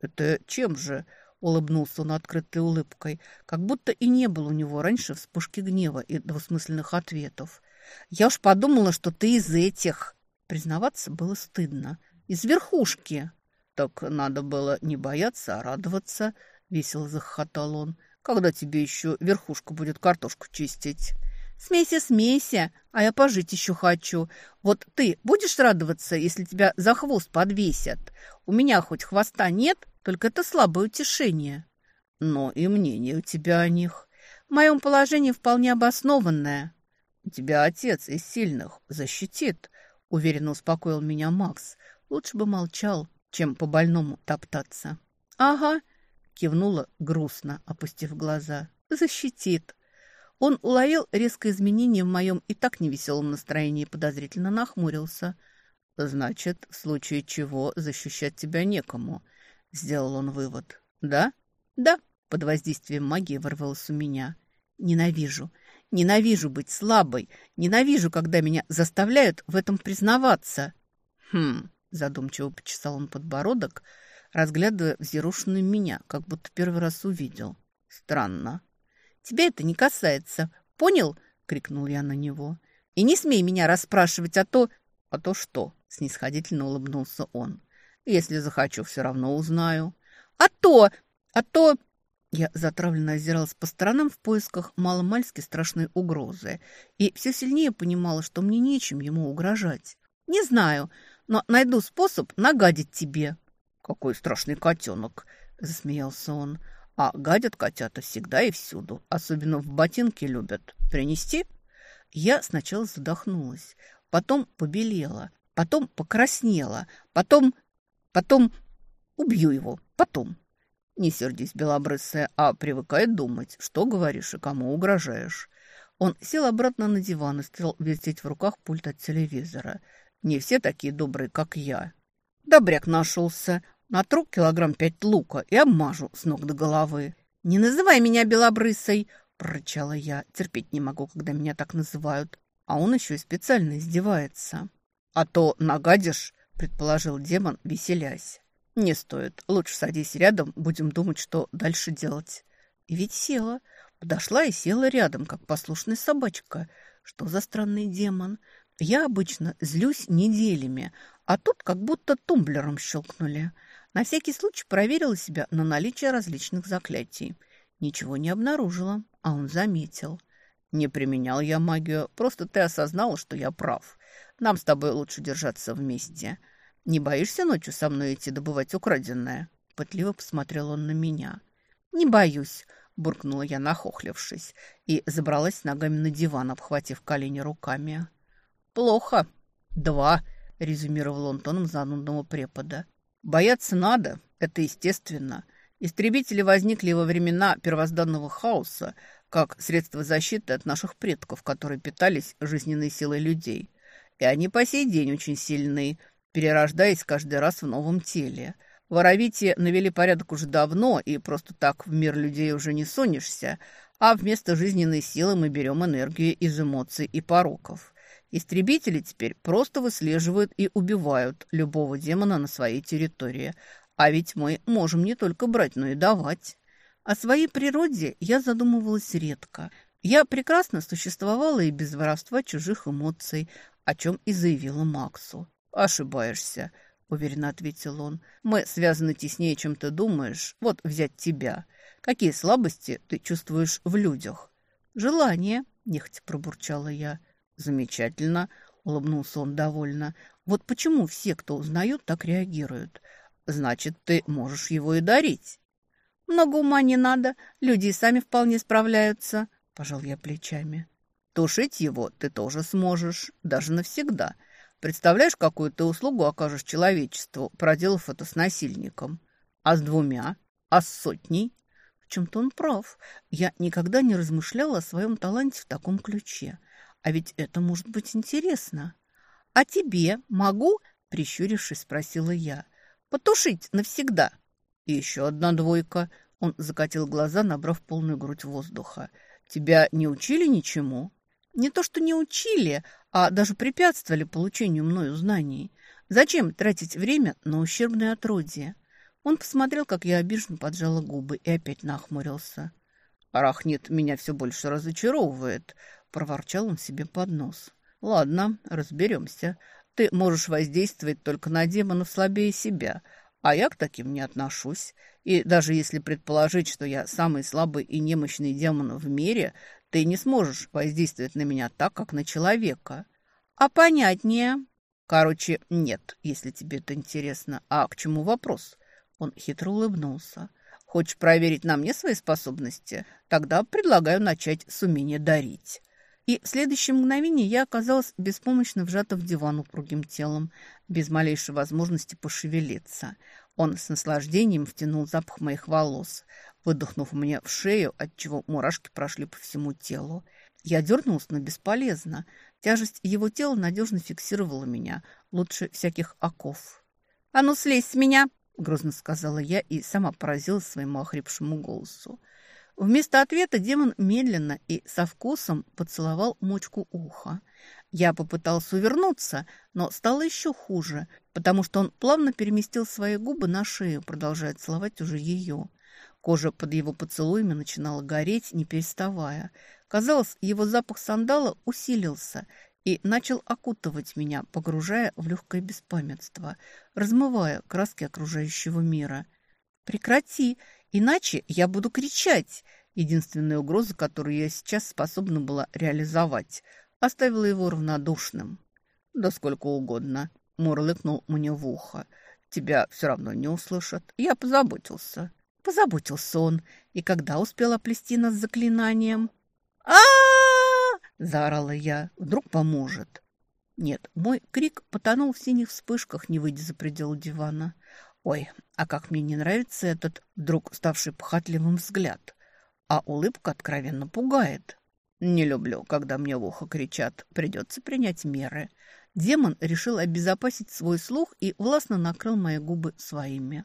«Это чем же?» – улыбнулся он открытой улыбкой, как будто и не было у него раньше вспышки гнева и двусмысленных ответов. «Я уж подумала, что ты из этих!» Признаваться было стыдно. «Из верхушки!» «Так надо было не бояться, а радоваться!» – весело захохотал он – когда тебе еще верхушка будет картошку чистить? Смейся, смейся, а я пожить еще хочу. Вот ты будешь радоваться, если тебя за хвост подвесят? У меня хоть хвоста нет, только это слабое утешение. Но и мнение у тебя о них. В моем положении вполне обоснованное. Тебя отец из сильных защитит, уверенно успокоил меня Макс. Лучше бы молчал, чем по больному топтаться. Ага, Кивнула грустно, опустив глаза. «Защитит!» Он уловил резкое изменение в моем и так невеселом настроении и подозрительно нахмурился. «Значит, в случае чего защищать тебя некому», — сделал он вывод. «Да?» «Да», — под воздействием магии ворвалось у меня. «Ненавижу. Ненавижу быть слабой. Ненавижу, когда меня заставляют в этом признаваться». «Хм», — задумчиво почесал он подбородок, — разглядывая взъерошенную меня, как будто первый раз увидел. Странно. «Тебя это не касается. Понял?» — крикнул я на него. «И не смей меня расспрашивать, а то...» «А то что?» — снисходительно улыбнулся он. «Если захочу, все равно узнаю». «А то! А то...» Я затравленно озиралась по сторонам в поисках маломальски страшной угрозы и все сильнее понимала, что мне нечем ему угрожать. «Не знаю, но найду способ нагадить тебе». «Какой страшный котенок!» – засмеялся он. «А гадят котята всегда и всюду, особенно в ботинке любят. Принести?» Я сначала задохнулась, потом побелела, потом покраснела, потом... потом... убью его, потом. Не сердись, белобрысая, а привыкай думать, что говоришь и кому угрожаешь. Он сел обратно на диван и стал вертеть в руках пульт от телевизора. Не все такие добрые, как я. Добряк нашелся. Натру килограмм пять лука и обмажу с ног до головы. «Не называй меня белобрысой!» – прорычала я. Терпеть не могу, когда меня так называют. А он еще и специально издевается. «А то нагадишь!» – предположил демон, веселясь. «Не стоит. Лучше садись рядом, будем думать, что дальше делать». И ведь села. Подошла и села рядом, как послушная собачка. Что за странный демон? Я обычно злюсь неделями, а тут как будто тумблером щелкнули. На всякий случай проверила себя на наличие различных заклятий. Ничего не обнаружила, а он заметил. «Не применял я магию, просто ты осознала, что я прав. Нам с тобой лучше держаться вместе. Не боишься ночью со мной идти добывать украденное?» Пытливо посмотрел он на меня. «Не боюсь», – буркнула я, нахохлившись, и забралась ногами на диван, обхватив колени руками. «Плохо. Два», – резюмировал он тоном занудного препода. «Бояться надо, это естественно. Истребители возникли во времена первозданного хаоса, как средство защиты от наших предков, которые питались жизненной силой людей. И они по сей день очень сильны, перерождаясь каждый раз в новом теле. В Аравите навели порядок уже давно, и просто так в мир людей уже не сунешься, а вместо жизненной силы мы берем энергию из эмоций и пороков. Истребители теперь просто выслеживают и убивают любого демона на своей территории. А ведь мы можем не только брать, но и давать. О своей природе я задумывалась редко. Я прекрасно существовала и без воровства чужих эмоций, о чем и заявила Максу. «Ошибаешься», — уверенно ответил он. «Мы связаны теснее, чем ты думаешь. Вот взять тебя. Какие слабости ты чувствуешь в людях?» «Желание», — нехотя пробурчала я. «Замечательно», — улыбнулся он довольно. «Вот почему все, кто узнают, так реагируют? Значит, ты можешь его и дарить». «Много ума не надо, люди сами вполне справляются», — пожал я плечами. «Тушить его ты тоже сможешь, даже навсегда. Представляешь, какую ты услугу окажешь человечеству, проделав это с насильником? А с двумя? А с сотней?» В чем-то он прав. Я никогда не размышляла о своем таланте в таком ключе. А ведь это может быть интересно. «А тебе могу?» – прищурившись, спросила я. «Потушить навсегда». И еще одна двойка. Он закатил глаза, набрав полную грудь воздуха. «Тебя не учили ничему?» «Не то, что не учили, а даже препятствовали получению мною знаний. Зачем тратить время на ущербное отродье?» Он посмотрел, как я обиженно поджала губы и опять нахмурился. «Арахнит меня все больше разочаровывает», — проворчал он себе под нос. «Ладно, разберемся. Ты можешь воздействовать только на демонов слабее себя, а я к таким не отношусь. И даже если предположить, что я самый слабый и немощный демон в мире, ты не сможешь воздействовать на меня так, как на человека. А понятнее? Короче, нет, если тебе это интересно. А к чему вопрос? Он хитро улыбнулся. Хочешь проверить на мне свои способности? Тогда предлагаю начать с умения дарить. И в следующее мгновение я оказалась беспомощно вжата в диван упругим телом, без малейшей возможности пошевелиться. Он с наслаждением втянул запах моих волос, выдохнув мне в шею, отчего мурашки прошли по всему телу. Я дернулась, но бесполезно. Тяжесть его тела надежно фиксировала меня, лучше всяких оков. «А ну, слезь с меня!» — грозно сказала я и сама поразилась своему охрипшему голосу. Вместо ответа демон медленно и со вкусом поцеловал мочку уха. Я попытался увернуться, но стало еще хуже, потому что он плавно переместил свои губы на шею, продолжая целовать уже ее. Кожа под его поцелуями начинала гореть, не переставая. Казалось, его запах сандала усилился и начал окутывать меня, погружая в легкое беспамятство, размывая краски окружающего мира. «Прекрати, иначе я буду кричать!» Единственная угроза, которую я сейчас способна была реализовать, оставила его равнодушным. «Да сколько угодно», — мурлыкнул мне в ухо. «Тебя все равно не услышат. Я позаботился». Позаботился он. И когда успел оплести нас заклинанием? а заорала я. «Вдруг поможет?» Нет, мой крик потонул в синих вспышках, не выйдя за пределы дивана. Ой, а как мне не нравится этот вдруг ставший похотливым взгляд. А улыбка откровенно пугает. Не люблю, когда мне в ухо кричат. Придется принять меры. Демон решил обезопасить свой слух и властно накрыл мои губы своими.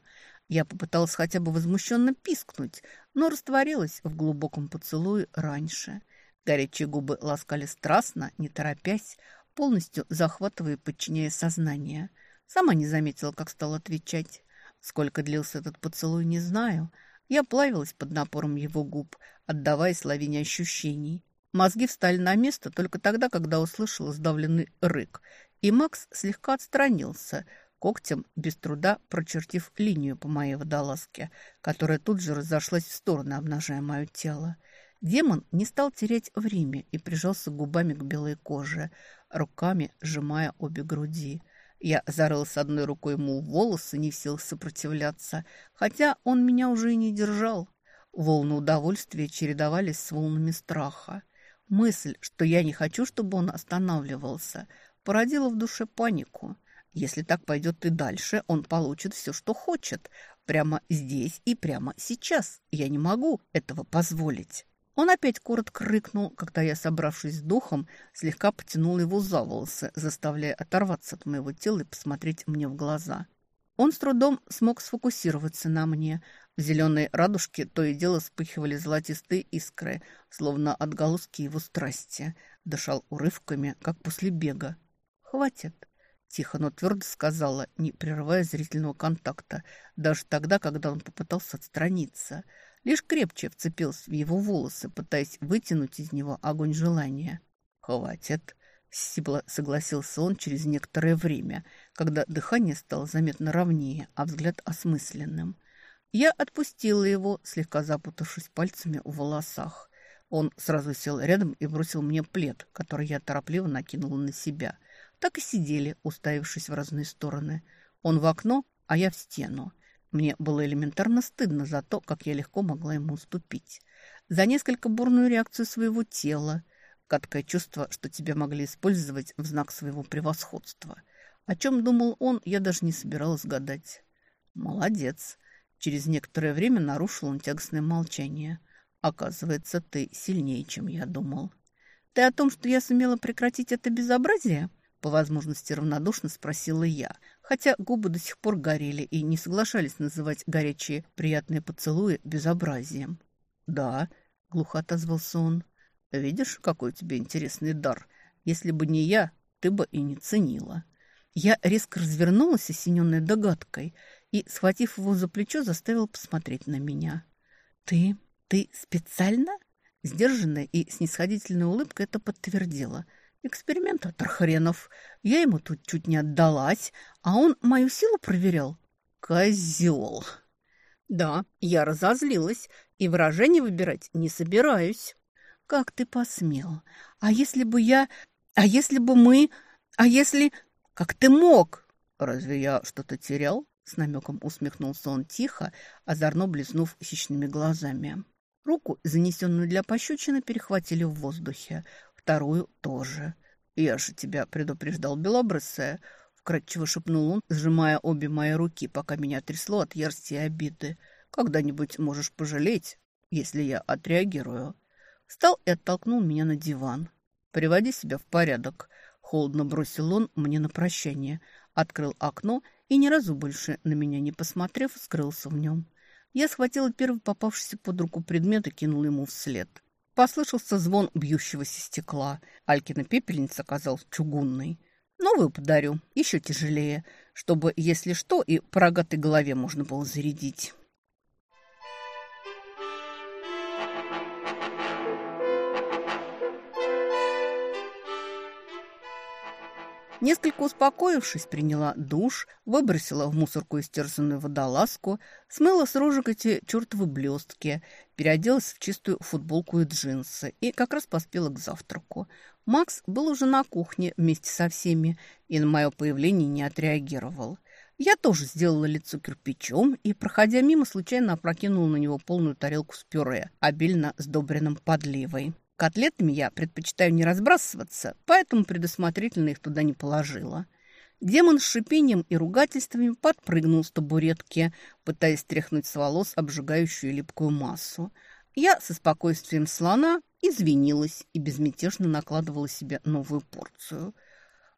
Я попыталась хотя бы возмущенно пискнуть, но растворилась в глубоком поцелуе раньше. Горячие губы ласкали страстно, не торопясь, полностью захватывая и подчиняя сознание. Сама не заметила, как стал отвечать. Сколько длился этот поцелуй, не знаю. Я плавилась под напором его губ, отдаваясь лавине ощущений. Мозги встали на место только тогда, когда услышала сдавленный рык, и Макс слегка отстранился – когтем, без труда прочертив линию по моей водолазке, которая тут же разошлась в стороны, обнажая мое тело. Демон не стал терять время и прижался губами к белой коже, руками сжимая обе груди. Я зарылась одной рукой ему в волосы, не в силах сопротивляться, хотя он меня уже и не держал. Волны удовольствия чередовались с волнами страха. Мысль, что я не хочу, чтобы он останавливался, породила в душе панику – если так пойдет и дальше, он получит все, что хочет. Прямо здесь и прямо сейчас. Я не могу этого позволить. Он опять коротко рыкнул, когда я, собравшись с духом, слегка потянул его за волосы, заставляя оторваться от моего тела и посмотреть мне в глаза. Он с трудом смог сфокусироваться на мне. В зеленой радужке то и дело вспыхивали золотистые искры, словно отголоски его страсти. Дышал урывками, как после бега. «Хватит. Тихо, но твердо сказала, не прерывая зрительного контакта, даже тогда, когда он попытался отстраниться. Лишь крепче вцепился в его волосы, пытаясь вытянуть из него огонь желания. «Хватит!» — сипло согласился он через некоторое время, когда дыхание стало заметно ровнее, а взгляд осмысленным. Я отпустила его, слегка запутавшись пальцами в волосах. Он сразу сел рядом и бросил мне плед, который я торопливо накинула на себя — так и сидели, уставившись в разные стороны. Он в окно, а я в стену. Мне было элементарно стыдно за то, как я легко могла ему уступить. За несколько бурную реакцию своего тела. Каткое чувство, что тебя могли использовать в знак своего превосходства. О чем думал он, я даже не собиралась гадать. «Молодец!» Через некоторое время нарушил он тягостное молчание. «Оказывается, ты сильнее, чем я думал». «Ты о том, что я сумела прекратить это безобразие?» По возможности равнодушно спросила я, хотя губы до сих пор горели и не соглашались называть горячие приятные поцелуи безобразием. «Да», — глухо отозвался он, — «видишь, какой у тебя интересный дар. Если бы не я, ты бы и не ценила». Я резко развернулась, осененная догадкой, и, схватив его за плечо, заставила посмотреть на меня. «Ты... ты специально?» Сдержанная и снисходительная улыбка это подтвердила. «Экспериментатор хренов. Я ему тут чуть не отдалась, а он мою силу проверял. Козел!» «Да, я разозлилась, и выражение выбирать не собираюсь». «Как ты посмел? А если бы я... А если бы мы... А если... Как ты мог?» «Разве я что-то терял?» С намеком усмехнулся он тихо, озорно блеснув хищными глазами. Руку, занесенную для пощечины, перехватили в воздухе. Вторую тоже. «Я же тебя предупреждал, белобрысая!» Вкратчиво шепнул он, сжимая обе мои руки, пока меня трясло от ярости и обиды. «Когда-нибудь можешь пожалеть, если я отреагирую». Встал и оттолкнул меня на диван. «Приводи себя в порядок», — холодно бросил он мне на прощание. Открыл окно и, ни разу больше на меня не посмотрев, скрылся в нем. Я схватила первый попавшийся под руку предмет и кинула ему вслед. Послышался звон бьющегося стекла. Алькина пепельница оказалась чугунной. Новую подарю, еще тяжелее, чтобы, если что, и по рогатой голове можно было зарядить. Несколько успокоившись, приняла душ, выбросила в мусорку истерзанную водолазку, смыла с рожек эти чертовы блестки, переоделась в чистую футболку и джинсы и как раз поспела к завтраку. Макс был уже на кухне вместе со всеми и на мое появление не отреагировал. Я тоже сделала лицо кирпичом и, проходя мимо, случайно опрокинула на него полную тарелку с пюре, обильно сдобренным подливой. Котлетами я предпочитаю не разбрасываться, поэтому предусмотрительно их туда не положила. Демон с шипением и ругательствами подпрыгнул с табуретки, пытаясь стряхнуть с волос обжигающую липкую массу. Я со спокойствием слона извинилась и безмятежно накладывала себе новую порцию.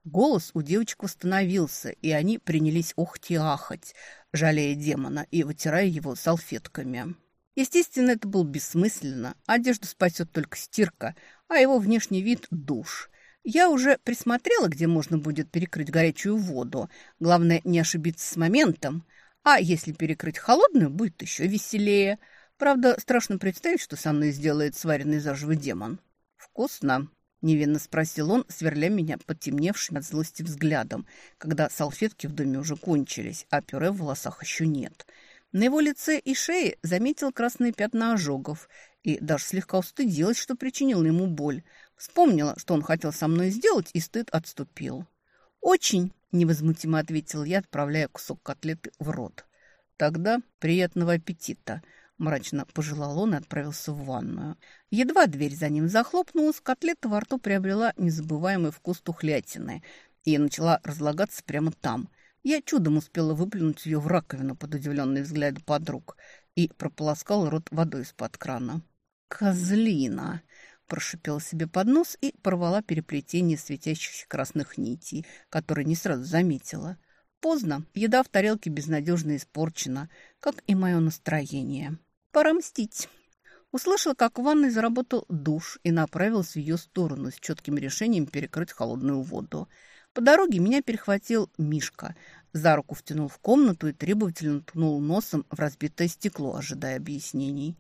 Голос у девочек восстановился, и они принялись охти ахать, жалея демона и вытирая его салфетками. Естественно, это было бессмысленно. Одежду спасет только стирка, а его внешний вид – душ. Я уже присмотрела, где можно будет перекрыть горячую воду. Главное, не ошибиться с моментом. А если перекрыть холодную, будет еще веселее. Правда, страшно представить, что со мной сделает сваренный заживо демон. «Вкусно?» – невинно спросил он, сверля меня потемневшим от злости взглядом, когда салфетки в доме уже кончились, а пюре в волосах еще нет – на его лице и шее заметил красные пятна ожогов и даже слегка устыдилась, что причинил ему боль. Вспомнила, что он хотел со мной сделать, и стыд отступил. «Очень», — невозмутимо ответил я, отправляя кусок котлеты в рот. «Тогда приятного аппетита», — мрачно пожелал он и отправился в ванную. Едва дверь за ним захлопнулась, котлета во рту приобрела незабываемый вкус тухлятины и начала разлагаться прямо там — я чудом успела выплюнуть ее в раковину под удивленный взгляд подруг и прополоскала рот водой из-под крана. «Козлина!» – прошипела себе под нос и порвала переплетение светящихся красных нитей, которые не сразу заметила. Поздно, еда в тарелке безнадежно испорчена, как и мое настроение. Пора мстить. Услышала, как в ванной заработал душ и направилась в ее сторону с четким решением перекрыть холодную воду – по дороге меня перехватил Мишка, за руку втянул в комнату и требовательно ткнул носом в разбитое стекло, ожидая объяснений.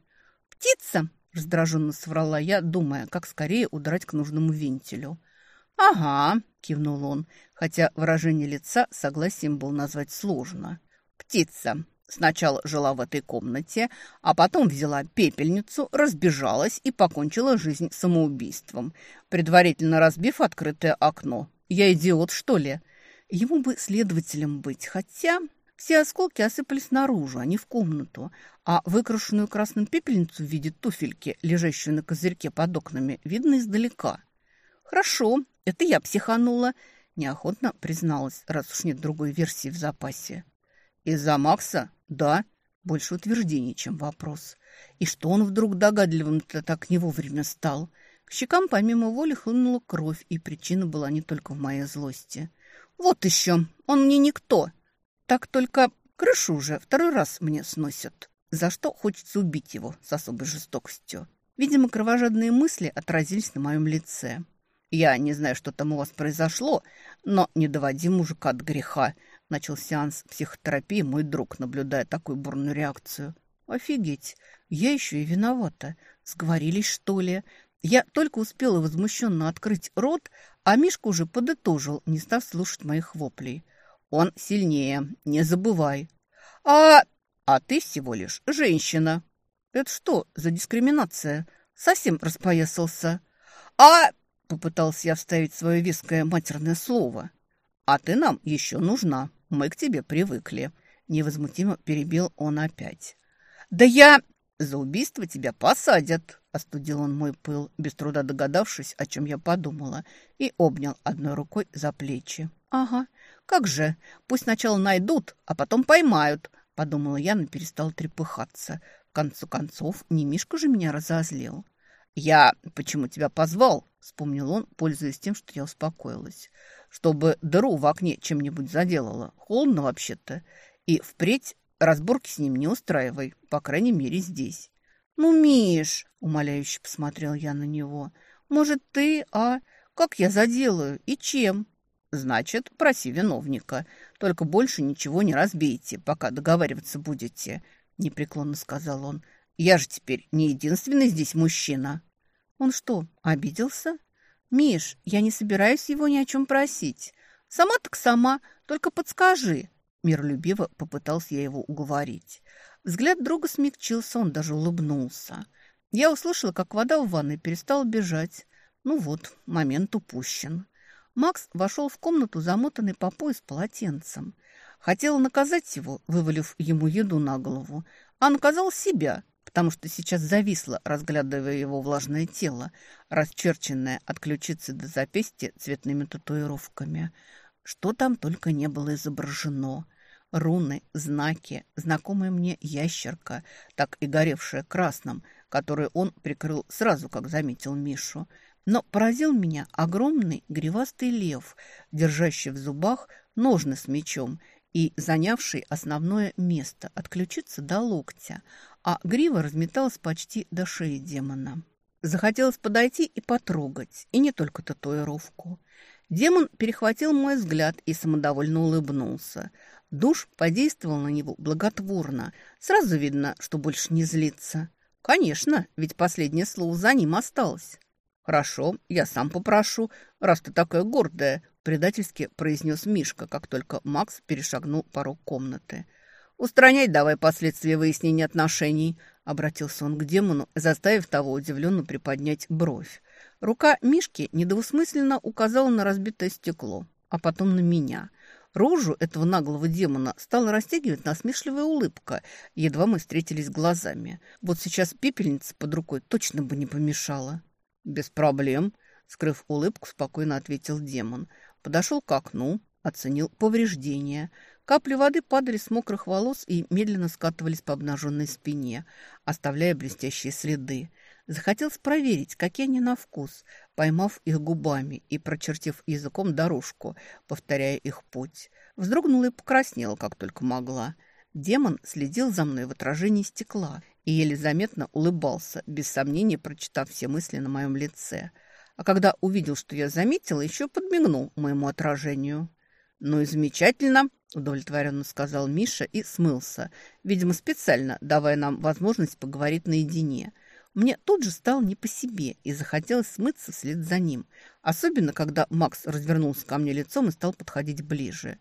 «Птица!» – раздраженно соврала я, думая, как скорее удрать к нужному вентилю. «Ага», – кивнул он, хотя выражение лица согласием был назвать сложно. «Птица. Сначала жила в этой комнате, а потом взяла пепельницу, разбежалась и покончила жизнь самоубийством, предварительно разбив открытое окно. Я идиот, что ли? Ему бы следователем быть, хотя все осколки осыпались наружу, а не в комнату, а выкрашенную красным пепельницу в виде туфельки, лежащую на козырьке под окнами, видно издалека. «Хорошо, это я психанула», – неохотно призналась, раз уж нет другой версии в запасе. «Из-за Макса? Да». Больше утверждений, чем вопрос. И что он вдруг догадливым-то так не вовремя стал? К щекам помимо воли хлынула кровь, и причина была не только в моей злости. «Вот еще! Он мне никто! Так только крышу уже второй раз мне сносят, за что хочется убить его с особой жестокостью. Видимо, кровожадные мысли отразились на моем лице. «Я не знаю, что там у вас произошло, но не доводи мужика от греха», – начал сеанс психотерапии мой друг, наблюдая такую бурную реакцию. «Офигеть, я еще и виновата. Сговорились, что ли?» Я только успела возмущенно открыть рот, а Мишка уже подытожил, не став слушать моих воплей. «Он сильнее, не забывай». «А... а ты всего лишь женщина». «Это что за дискриминация? Совсем распоясался». «А...» Попытался я вставить свое веское матерное слово. «А ты нам еще нужна. Мы к тебе привыкли». Невозмутимо перебил он опять. «Да я...» «За убийство тебя посадят», — остудил он мой пыл, без труда догадавшись, о чем я подумала, и обнял одной рукой за плечи. «Ага, как же, пусть сначала найдут, а потом поймают», — подумала я, но перестала трепыхаться. В конце концов, не Мишка же меня разозлил. «Я почему тебя позвал?» — вспомнил он, пользуясь тем, что я успокоилась. «Чтобы дыру в окне чем-нибудь заделала. Холодно вообще-то. И впредь разборки с ним не устраивай, по крайней мере, здесь». «Ну, Миш!» — умоляюще посмотрел я на него. «Может, ты, а? Как я заделаю? И чем?» «Значит, проси виновника. Только больше ничего не разбейте, пока договариваться будете», — непреклонно сказал он. «Я же теперь не единственный здесь мужчина». Он что, обиделся? Миш, я не собираюсь его ни о чем просить. Сама так сама, только подскажи. Миролюбиво попытался я его уговорить. Взгляд друга смягчился, он даже улыбнулся. Я услышала, как вода в ванной перестала бежать. Ну вот, момент упущен. Макс вошел в комнату, замотанный по пояс полотенцем. Хотела наказать его, вывалив ему еду на голову, а наказал себя, потому что сейчас зависла, разглядывая его влажное тело, расчерченное от ключицы до запястья цветными татуировками. Что там только не было изображено. Руны, знаки, знакомая мне ящерка, так и горевшая красным, которую он прикрыл сразу, как заметил Мишу. Но поразил меня огромный гривастый лев, держащий в зубах ножны с мечом и занявший основное место от ключицы до локтя, а грива разметалась почти до шеи демона. Захотелось подойти и потрогать, и не только татуировку. Демон перехватил мой взгляд и самодовольно улыбнулся. Душ подействовал на него благотворно. Сразу видно, что больше не злится. Конечно, ведь последнее слово за ним осталось. «Хорошо, я сам попрошу, раз ты такая гордая», предательски произнес Мишка, как только Макс перешагнул порог комнаты. «Устранять давай последствия выяснения отношений», — обратился он к демону, заставив того удивленно приподнять бровь. Рука Мишки недвусмысленно указала на разбитое стекло, а потом на меня. Рожу этого наглого демона стала растягивать насмешливая улыбка, едва мы встретились глазами. Вот сейчас пепельница под рукой точно бы не помешала. «Без проблем», — скрыв улыбку, спокойно ответил демон. Подошел к окну, оценил повреждения — Капли воды падали с мокрых волос и медленно скатывались по обнаженной спине, оставляя блестящие следы. Захотелось проверить, какие они на вкус, поймав их губами и прочертив языком дорожку, повторяя их путь. Вздрогнула и покраснела, как только могла. Демон следил за мной в отражении стекла и еле заметно улыбался, без сомнения прочитав все мысли на моем лице. А когда увидел, что я заметила, еще подмигнул моему отражению. «Ну и замечательно», – удовлетворенно сказал Миша и смылся, видимо, специально давая нам возможность поговорить наедине. Мне тут же стало не по себе и захотелось смыться вслед за ним, особенно когда Макс развернулся ко мне лицом и стал подходить ближе.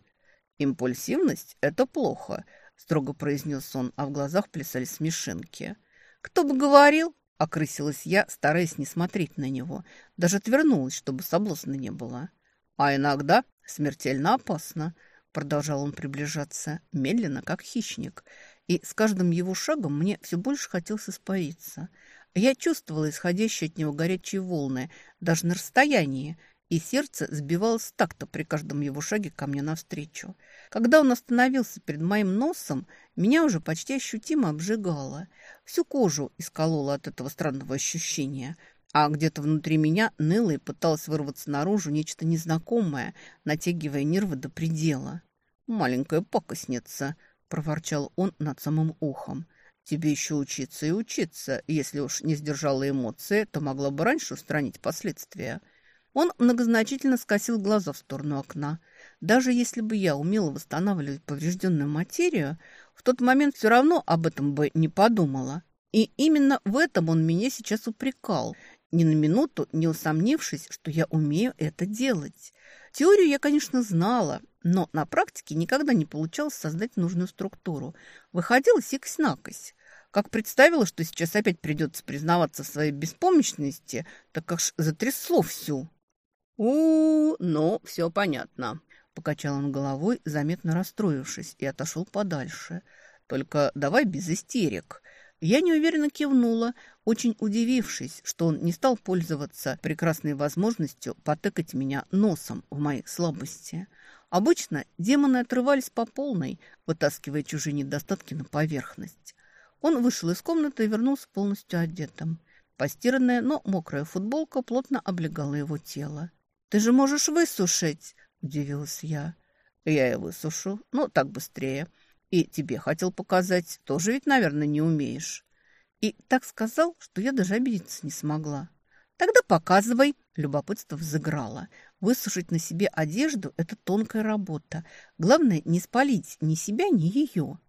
«Импульсивность – это плохо», – строго произнес он, а в глазах плясали смешинки. «Кто бы говорил?» – окрысилась я, стараясь не смотреть на него. Даже отвернулась, чтобы соблазна не было. «А иногда смертельно опасно», — продолжал он приближаться, медленно, как хищник. И с каждым его шагом мне все больше хотелось испариться. Я чувствовала исходящие от него горячие волны, даже на расстоянии, и сердце сбивалось с такта при каждом его шаге ко мне навстречу. Когда он остановился перед моим носом, меня уже почти ощутимо обжигало. Всю кожу искололо от этого странного ощущения. а где-то внутри меня ныло и пыталось вырваться наружу нечто незнакомое, натягивая нервы до предела. «Маленькая пакостница», — проворчал он над самым ухом. «Тебе еще учиться и учиться. Если уж не сдержала эмоции, то могла бы раньше устранить последствия». Он многозначительно скосил глаза в сторону окна. Даже если бы я умела восстанавливать поврежденную материю, в тот момент все равно об этом бы не подумала. И именно в этом он меня сейчас упрекал, ни на минуту не усомнившись, что я умею это делать. Теорию я, конечно, знала, но на практике никогда не получалось создать нужную структуру. Выходила сикось-накось. Как представила, что сейчас опять придется признаваться своей беспомощности, так аж затрясло всю. у, ну, все понятно», — покачал он головой, заметно расстроившись, и отошел подальше. «Только давай без истерик». Я неуверенно кивнула, очень удивившись, что он не стал пользоваться прекрасной возможностью потыкать меня носом в моих слабости. Обычно демоны отрывались по полной, вытаскивая чужие недостатки на поверхность. Он вышел из комнаты и вернулся полностью одетым. Постиранная, но мокрая футболка плотно облегала его тело. «Ты же можешь высушить!» – удивилась я. «Я и высушу, но так быстрее. И тебе хотел показать, тоже ведь, наверное, не умеешь». И так сказал, что я даже обидеться не смогла. «Тогда показывай!» – любопытство взыграло. Высушить на себе одежду – это тонкая работа. Главное, не спалить ни себя, ни ее.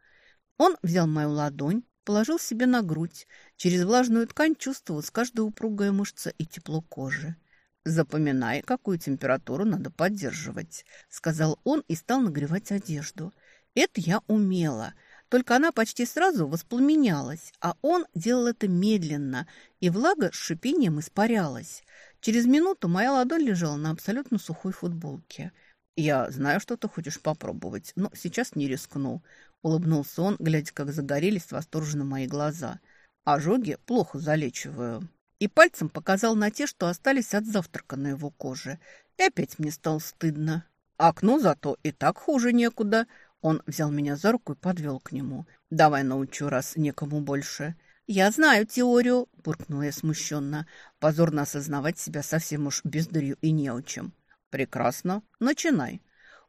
Он взял мою ладонь, положил себе на грудь. Через влажную ткань чувствовалась каждая упругая мышца и тепло кожи. «Запоминай, какую температуру надо поддерживать», – сказал он и стал нагревать одежду. Это я умела, только она почти сразу воспламенялась, а он делал это медленно, и влага с шипением испарялась. Через минуту моя ладонь лежала на абсолютно сухой футболке. «Я знаю, что ты хочешь попробовать, но сейчас не рискну», — улыбнулся он, глядя, как загорелись восторженно мои глаза. «Ожоги плохо залечиваю». И пальцем показал на те, что остались от завтрака на его коже. И опять мне стало стыдно. Окно зато и так хуже некуда. Он взял меня за руку и подвел к нему. «Давай научу, раз некому больше». «Я знаю теорию», – буркнула я смущенно. Позорно осознавать себя совсем уж бездарью и неучем. «Прекрасно. Начинай».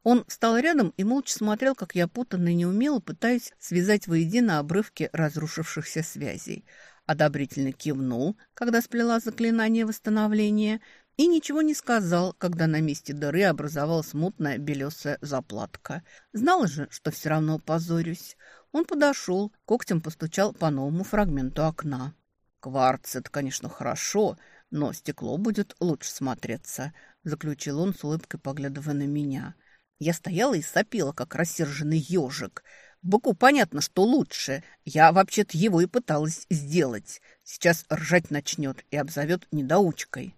Он встал рядом и молча смотрел, как я путанно и неумело пытаюсь связать воедино обрывки разрушившихся связей. Одобрительно кивнул, когда сплела заклинание восстановления, и ничего не сказал, когда на месте дыры образовалась мутная белесая заплатка. Знала же, что все равно позорюсь. Он подошел, когтем постучал по новому фрагменту окна. «Кварц – это, конечно, хорошо, но стекло будет лучше смотреться», – заключил он с улыбкой, поглядывая на меня. Я стояла и сопела, как рассерженный ежик. Быку понятно, что лучше. Я вообще-то его и пыталась сделать. Сейчас ржать начнет и обзовет недоучкой.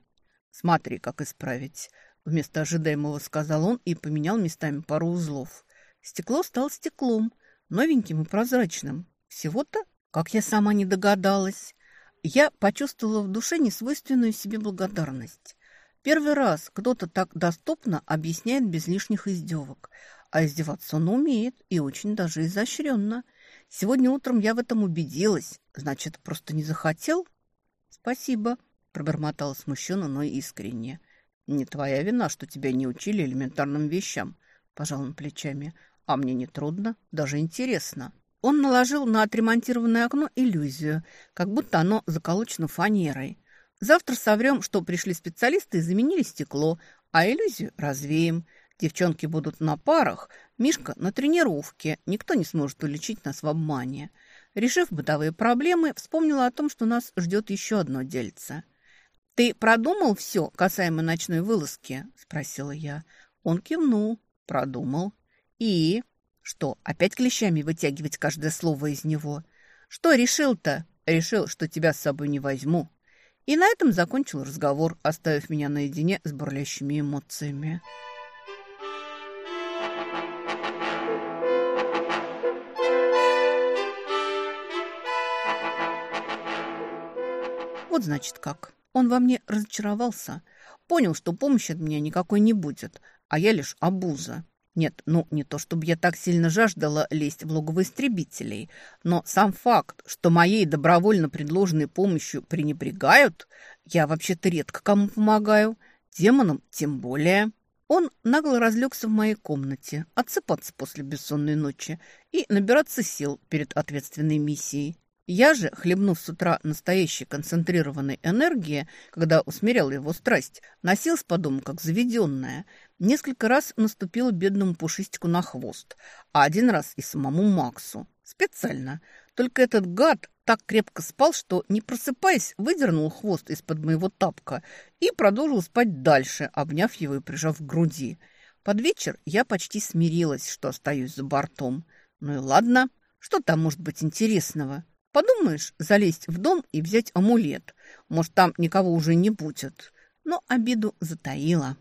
«Смотри, как исправить», — вместо ожидаемого сказал он и поменял местами пару узлов. Стекло стало стеклом, новеньким и прозрачным. Всего-то, как я сама не догадалась. Я почувствовала в душе несвойственную себе благодарность. Первый раз кто-то так доступно объясняет без лишних издевок. А издеваться он умеет и очень даже изощренно. Сегодня утром я в этом убедилась. Значит, просто не захотел? Спасибо, пробормотала смущенно, но искренне. «Не твоя вина, что тебя не учили элементарным вещам», – пожал он плечами. «А мне не трудно, даже интересно». Он наложил на отремонтированное окно иллюзию, как будто оно заколочено фанерой. «Завтра соврем, что пришли специалисты и заменили стекло, а иллюзию развеем. Девчонки будут на парах, Мишка на тренировке, никто не сможет уличить нас в обмане». Решив бытовые проблемы, вспомнила о том, что нас ждет еще одно дельце – «Ты продумал все касаемо ночной вылазки?» – спросила я. Он кивнул. Продумал. «И?» «Что, опять клещами вытягивать каждое слово из него?» «Что решил-то?» «Решил, что тебя с собой не возьму». И на этом закончил разговор, оставив меня наедине с бурлящими эмоциями. Вот значит как. Он во мне разочаровался, понял, что помощи от меня никакой не будет, а я лишь обуза. Нет, ну не то чтобы я так сильно жаждала лезть в логово истребителей, но сам факт, что моей добровольно предложенной помощью пренебрегают, я вообще-то редко кому помогаю, демонам тем более. Он нагло разлегся в моей комнате, отсыпаться после бессонной ночи и набираться сил перед ответственной миссией. Я же, хлебнув с утра настоящей концентрированной энергии, когда усмирял его страсть, носилась по дому как заведенная. Несколько раз наступила бедному пушистику на хвост, а один раз и самому Максу. Специально. Только этот гад так крепко спал, что, не просыпаясь, выдернул хвост из-под моего тапка и продолжил спать дальше, обняв его и прижав к груди. Под вечер я почти смирилась, что остаюсь за бортом. Ну и ладно, что там может быть интересного? Подумаешь, залезть в дом и взять амулет. Может, там никого уже не будет. Но обиду затаила.